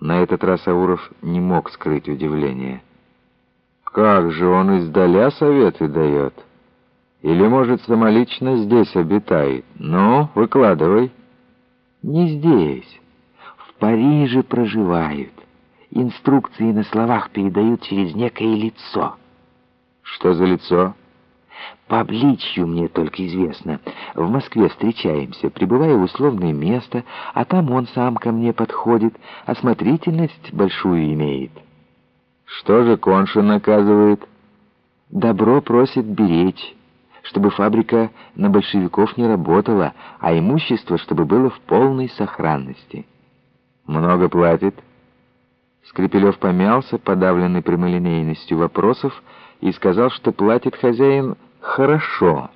На этот раз Ауров не мог скрыть удивление. «Как же он издаля советы дает? Или, может, самолично здесь обитает? Ну, выкладывай». «Не здесь. В Париже проживают. Инструкции на словах передают через некое лицо». «Что за лицо?» По обличью мне только известно. В Москве встречаемся, прибываю в условное место, а там он сам ко мне подходит, осмотрительность большую имеет. Что же Коншин наказывает? Добро просит беречь, чтобы фабрика на большевиков не работала, а имущество, чтобы было в полной сохранности. Много платит? Скрипелев помялся, подавленный прямолинейностью вопросов, и сказал, что платит хозяин «хорошо».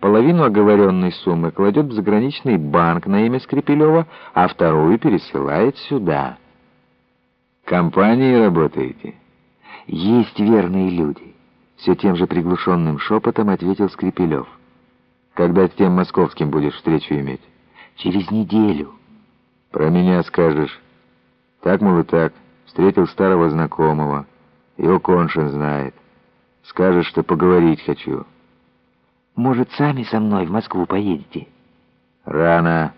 Половину оговоренной суммы кладет в заграничный банк на имя Скрипелева, а вторую пересылает сюда. «Компании работаете?» «Есть верные люди», — все тем же приглушенным шепотом ответил Скрипелев. «Когда с тем московским будешь встречу иметь?» «Через неделю». «Про меня скажешь». «Так, мол, и так. Встретил старого знакомого. Его Коншин знает». Скажешь, что поговорить хочу. Может, сами со мной в Москву поедете? Рано.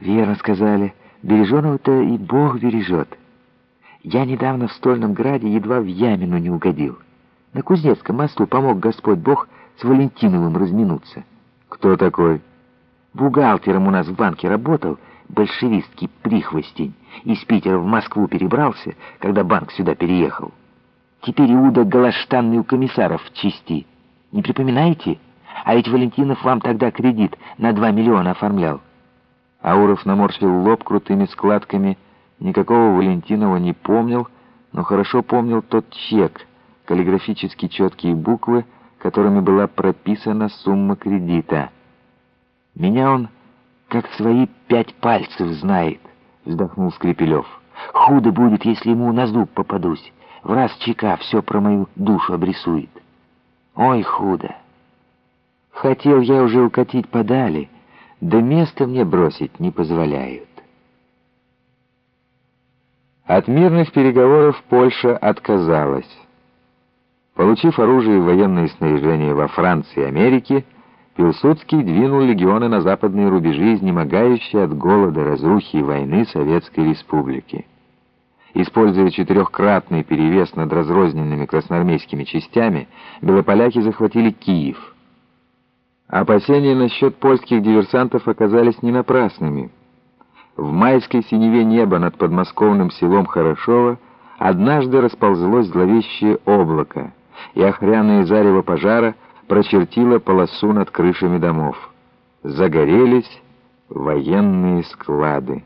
Верно сказали. Береженого-то и Бог бережет. Я недавно в Стольном Граде едва в Ямину не угодил. На Кузнецком мосту помог Господь Бог с Валентиновым разминуться. Кто такой? Бухгалтером у нас в банке работал, большевистский прихвостень. Из Питера в Москву перебрался, когда банк сюда переехал. Теперь Иуда Галаштанный у комиссаров в части. Не припоминаете? А ведь Валентинов вам тогда кредит на 2 миллиона оформлял. Ауров наморщил лоб крутыми складками. Никакого Валентинова не помнил, но хорошо помнил тот чек, каллиграфически четкие буквы, которыми была прописана сумма кредита. «Меня он как свои пять пальцев знает», — вздохнул Скрипелев. «Худо будет, если ему на зуб попадусь в раз чека все про мою душу обрисует. Ой, худо! Хотел я уже укатить подали, да место мне бросить не позволяют. От мирных переговоров Польша отказалась. Получив оружие и военное снаряжение во Франции и Америке, Пилсудский двинул легионы на западные рубежи, изнемогающие от голода, разрухи и войны Советской Республики. Используя четырехкратный перевес над разрозненными красноармейскими частями, белополяки захватили Киев. Опасения насчет польских диверсантов оказались не напрасными. В майской синеве неба над подмосковным селом Хорошово однажды расползлось зловещее облако, и охряное зарево пожара прочертило полосу над крышами домов. Загорелись военные склады.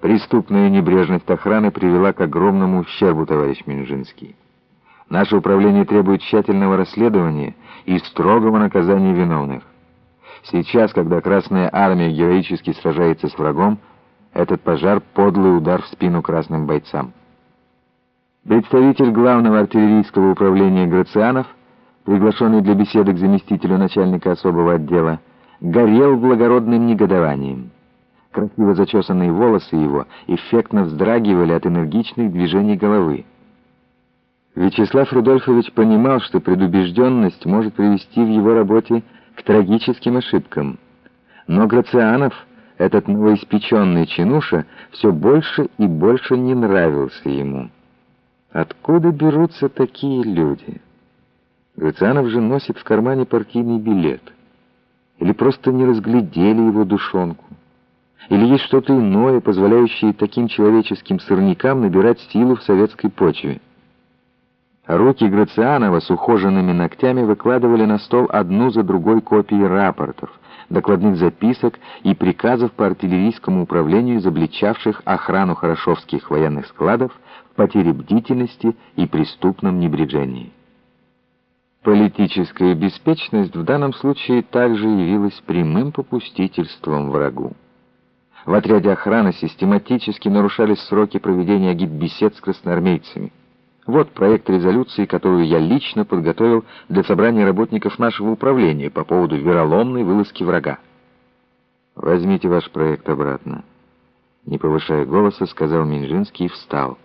Преступная небрежность охраны привела к огромному ущербу, товарищ Минжинский. Наше управление требует тщательного расследования и строгого наказания виновных. Сейчас, когда Красная Армия героически сражается с врагом, этот пожар — подлый удар в спину красным бойцам. Представитель главного артиллерийского управления Грацианов, приглашенный для беседы к заместителю начальника особого отдела, горел благородным негодованием. Красиво зачесанные волосы его эффектно вздрагивали от энергичных движений головы. Вячеслав Рудольфович понимал, что предубежденность может привести в его работе к трагическим ошибкам. Но Грацианов, этот новоиспеченный чинуша, все больше и больше не нравился ему. Откуда берутся такие люди? Грацианов же носит в кармане партийный билет. Или просто не разглядели его душонку. Или есть что-то иное, позволяющее таким человеческим сорнякам набирать силу в советской почве? Руки Грацианова с ухоженными ногтями выкладывали на стол одну за другой копии рапортов, докладных записок и приказов по артиллерийскому управлению, изобличавших охрану хорошовских военных складов в потере бдительности и преступном небрежении. Политическая беспечность в данном случае также явилась прямым попустительством врагу. В отряде охраны систематически нарушались сроки проведения агитбесед с красноармейцами. Вот проект резолюции, которую я лично подготовил для собрания работников нашего управления по поводу вероломной вылазки врага. Возьмите ваш проект обратно. Не повышая голоса, сказал Минжинский и встал.